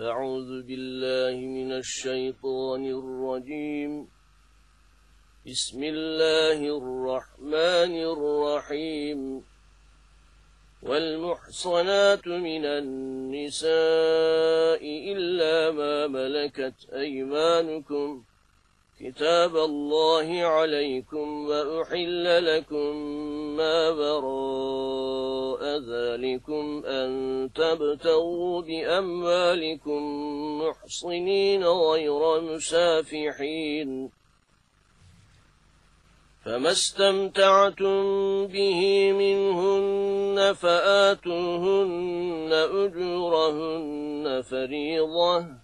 أعوذ بالله من الشيطان الرجيم. بسم الله الرحمن الرحيم. والمحصنات من النساء إلا ما ملكت أيمانكم. كتاب الله عليكم وأحل لكم ما براء ذلكم أن تبتغوا بأموالكم محصنين غير مسافحين. فما استمتعتم به منهن فآتوهن أجورهن فريضة.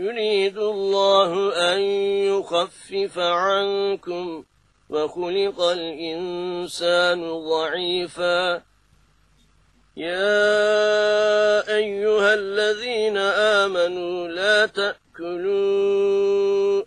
يريد الله أن يخفف عنكم وخلق الإنسان ضعيفا. يا أيها الذين آمنوا لا تأكلوا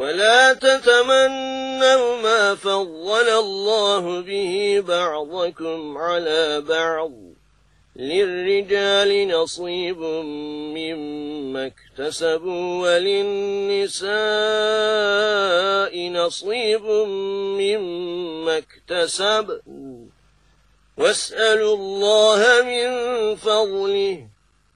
ولا تتمنوا ما فضل الله به بعضكم على بعض. للرجال نصيب مما اكتسبوا وللنساء نصيب مما اكتسب واسألوا الله من فضله.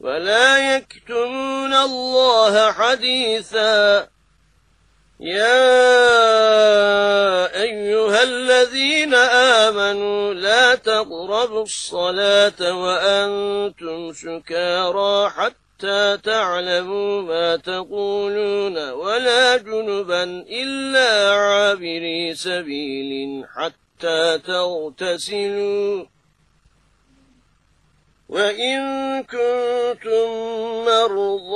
ولا يكتمون الله حديثا يا أيها الذين آمنوا لا تقربوا الصلاة وأنتم سكارى حتى تعلموا ما تقولون ولا جنبا إلا عابري سبيل حتى تغتسلوا وإن كنتم مرضى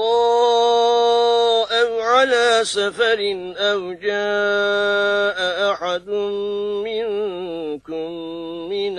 أو على سفر أو جاء أحد منكم من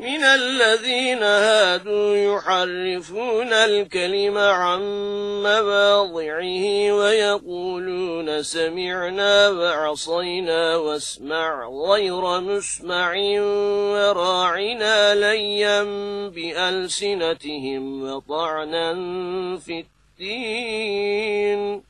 من الذين هادوا يحرفون الكلم عن مواضعه ويقولون سمعنا وعصينا واسمع غير مسمع وراعنا ليا بألسنتهم وطعنا في الدين.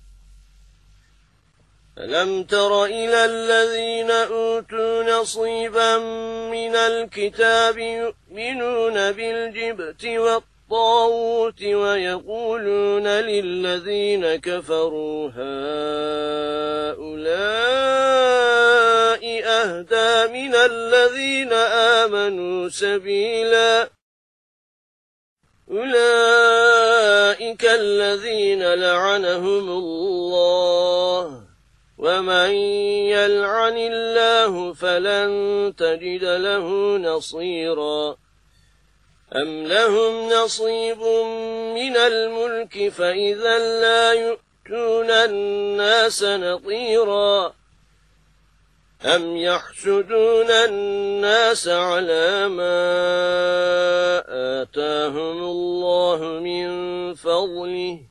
ألم تر إلى الذين أوتوا نصيبا من الكتاب يؤمنون بالجبت والطاوت ويقولون للذين كفروا هؤلاء أهدى من الذين آمنوا سبيلا أولئك الذين لعنهم الله ومن يلعن الله فلن تجد له نصيرا أم لهم نصيب من الملك فإذا لا يؤتون الناس نطيرا أم يحسدون الناس على ما آتاهم الله من فضله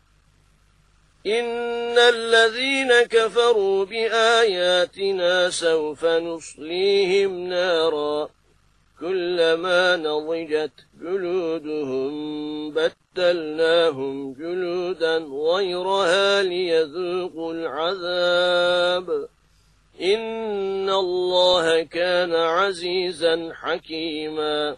إن الذين كفروا بآياتنا سوف نصليهم نارا كلما نضجت جلودهم بدلناهم جلودا غيرها ليذوقوا العذاب إن الله كان عزيزا حكيما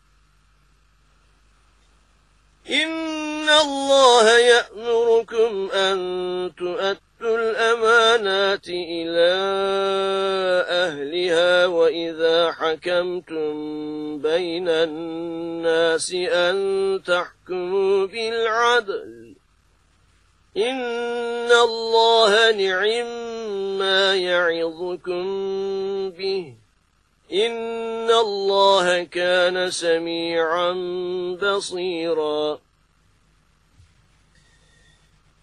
إن الله يأمركم أن تؤتوا الأمانات إلى أهلها وإذا حكمتم بين الناس أن تحكموا بالعدل إن الله نعم ما يعظكم به إن الله كان سميعا بصيرا.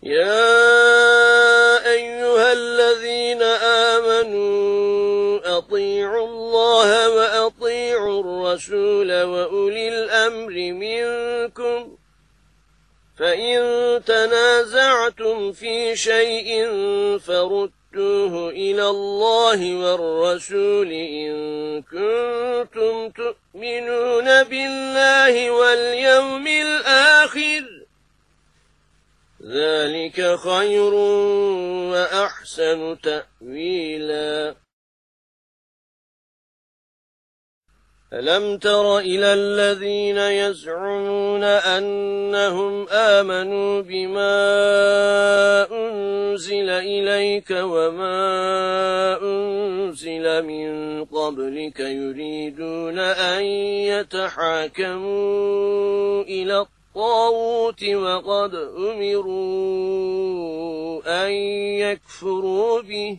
يا أيها الذين آمنوا أطيعوا الله وأطيعوا الرسول وأولي الأمر منكم فإن تنازعتم في شيء فردوه إلى الله والرسول إن كنتم تؤمنون بالله واليوم الآخر ذلك خير وأحسن تأويلا ألم تر إلى الذين يزعمون أنهم آمنوا بما أنزل إليك وما أنزل من قبلك يريدون أن يتحاكموا إلى الطاغوت وقد أمروا أن يكفروا به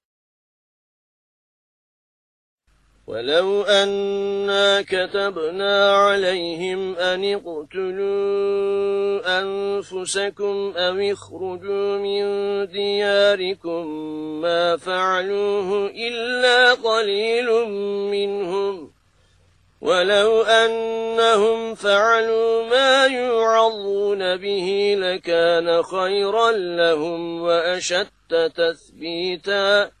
ولو أنا كتبنا عليهم أن اقتلوا أنفسكم أو اخرجوا من دياركم ما فعلوه إلا قليل منهم. ولو أنهم فعلوا ما يوعظون به لكان خيرا لهم وأشد تثبيتا.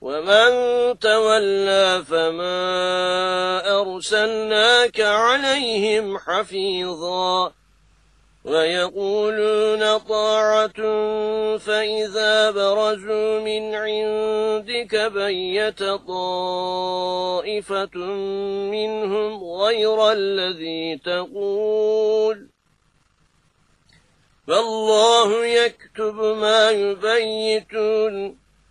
ومن تولى فما أرسلناك عليهم حفيظا ويقولون طاعة فإذا برزوا من عندك بيت طائفة منهم غير الذي تقول فالله يكتب ما يبيتون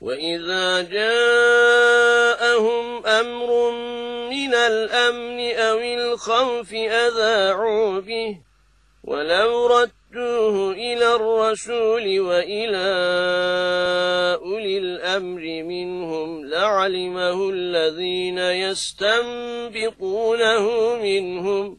وإذا جاءهم أمر من الأمن أو الخوف أذاعوا به ولو ردوه إلى الرسول وإلى أولي الأمر منهم لعلمه الذين يستنبطونه منهم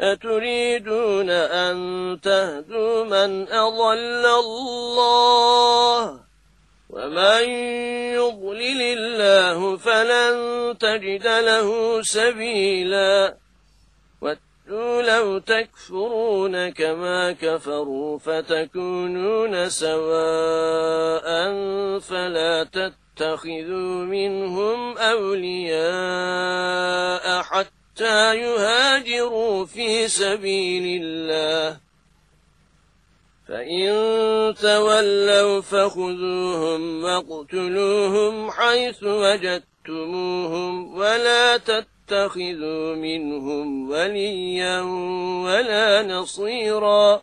أتريدون أن تهدوا من أضل الله؟ ومن يضلل الله فلن تجد له سبيلا. واتوا لو تكفرون كما كفروا فتكونون سواء فلا تتخذوا منهم أولياء حتى حتى يهاجروا في سبيل الله. فإن تولوا فخذوهم واقتلوهم حيث وجدتموهم ولا تتخذوا منهم وليا ولا نصيرا.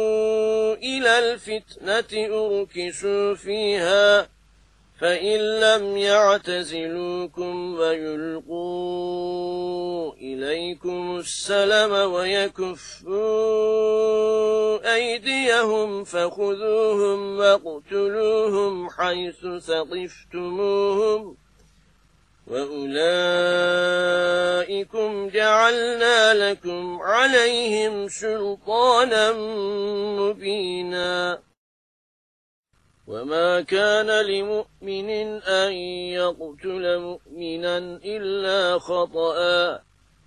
إلى الفتنة أركسوا فيها فإن لم يعتزلوكم ويلقوا إليكم السلم ويكفوا أيديهم فخذوهم واقتلوهم حيث ثقفتموهم. وأولئكم جعلنا لكم عليهم سلطانا مبينا وما كان لمؤمن أن يقتل مؤمنا إلا خطأ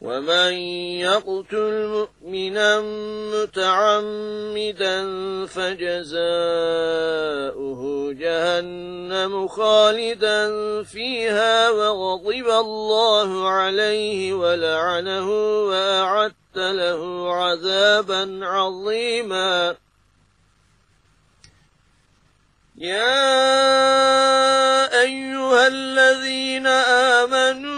ومن يقتل مؤمنا متعمدا فجزاؤه جهنم خالدا فيها وغضب الله عليه ولعنه وأعد له عذابا عظيما. يا أيها الذين آمنوا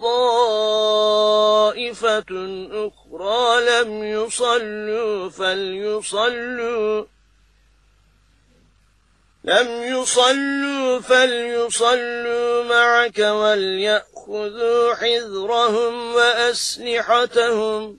طائفة أخرى لم يصلوا فليصلوا. لم يصلوا فليصلوا معك وليأخذوا حذرهم وأسلحتهم.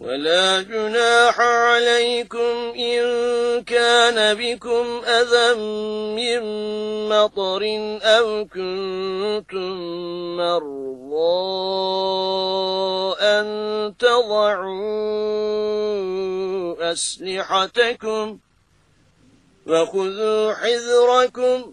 ولا جناح عليكم إن كان بكم أذى من مطر أو كنتم مرضى أن تضعوا أسلحتكم وخذوا حذركم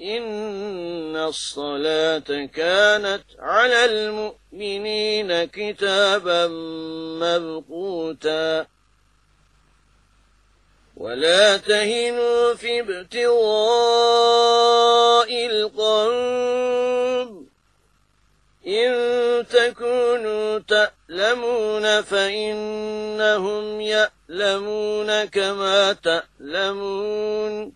إن الصلاة كانت على المؤمنين كتابا مبقوتا ولا تهنوا في ابتغاء القوم إن تكونوا تألمون فإنهم يألمون كما تألمون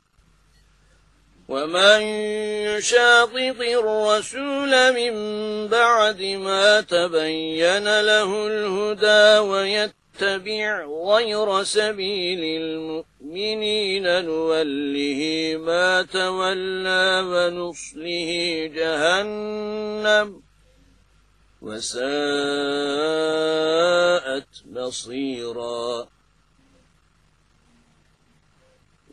ومن يشاطط الرسول من بعد ما تبين له الهدى ويتبع غير سبيل المؤمنين نوله ما تولى ونصله جهنم وساءت مصيرا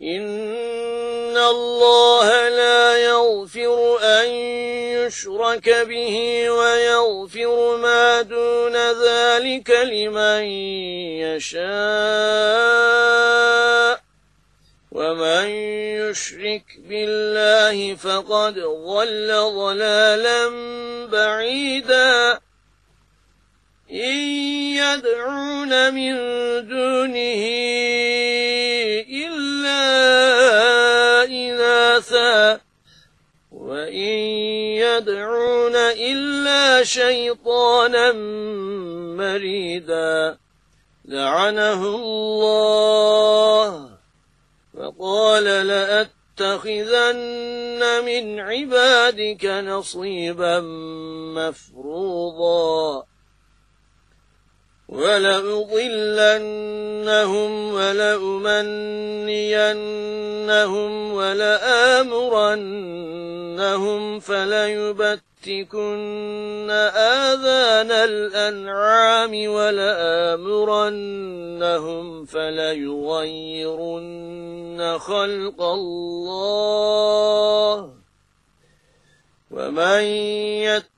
إن الله لا يغفر أن يشرك به ويغفر ما دون ذلك لمن يشاء ومن يشرك بالله فقد ضل ضلالا بعيدا إن يدعون من دونه وإن يدعون إلا شيطانا مريدا لعنه الله وقال لأتخذن من عبادك نصيبا مفروضا ولأضلنهم ولأمنينهم ولآمرنهم فليبتكن آذان الأنعام ولآمرنهم فليغيرن خلق الله ومن يتق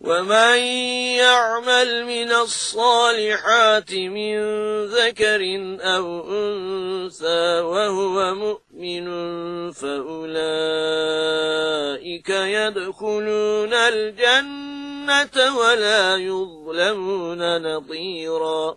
ومن يعمل من الصالحات من ذكر أو أنثى وهو مؤمن فأولئك يدخلون الجنة ولا يظلمون نظيرا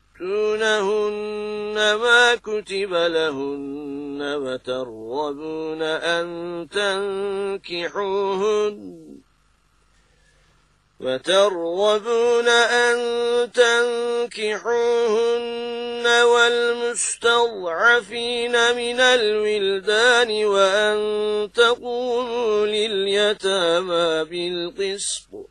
تؤتونهن ما كتب لهن وترغبون أن تنكحوهن وترغبون أن تنكحوهن والمستضعفين من الولدان وأن تقوموا لليتامى بالقسط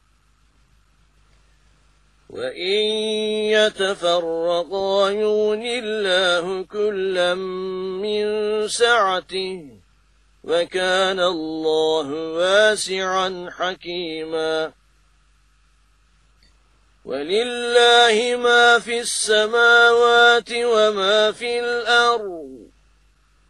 وإن يتفرقا يغن الله كلا من سعته وكان الله واسعا حكيما. ولله ما في السماوات وما في الأرض.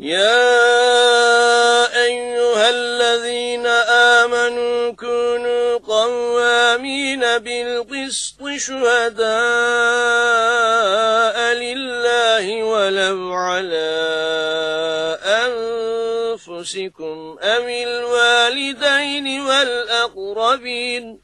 يا أيها الذين آمنوا كونوا قوامين بالقسط شهداء لله ولو على أنفسكم أم الوالدين والأقربين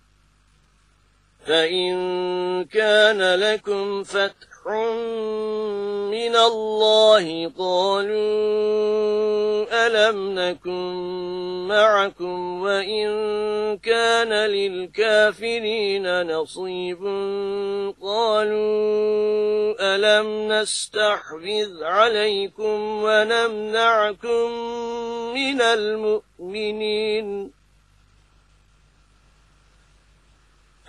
فإن كان لكم فتح من الله قالوا ألم نكن معكم وإن كان للكافرين نصيب قالوا ألم نستحفظ عليكم ونمنعكم من المؤمنين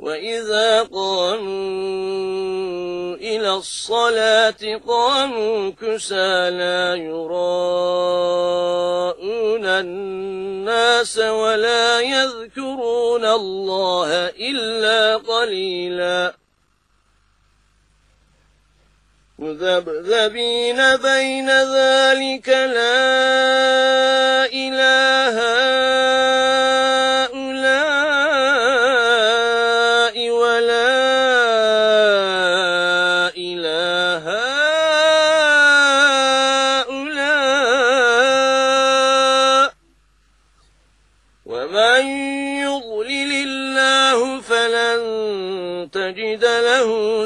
وإذا قاموا إلى الصلاة قاموا كسى لا يراءون الناس ولا يذكرون الله إلا قليلا مذبذبين بين ذلك لا إله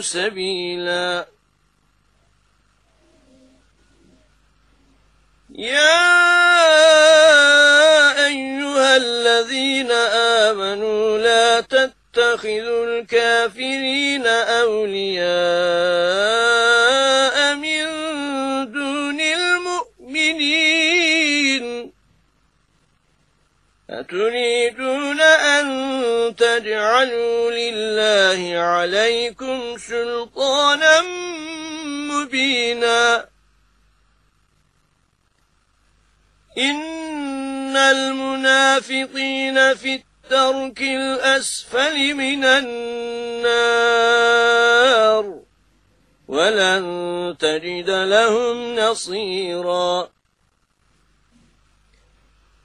سبيلا. يا أيها الذين آمنوا لا تتخذوا الكافرين أولياء. أتريدون أن تجعلوا لله عليكم سلطانا مبينا؟ إن المنافقين في الترك الأسفل من النار ولن تجد لهم نصيراً.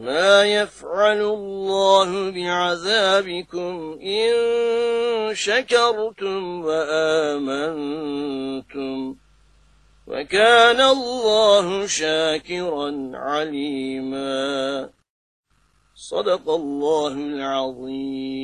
ما يفعل الله بعذابكم إن شكرتم وآمنتم وكان الله شاكرا عليما. صدق الله العظيم.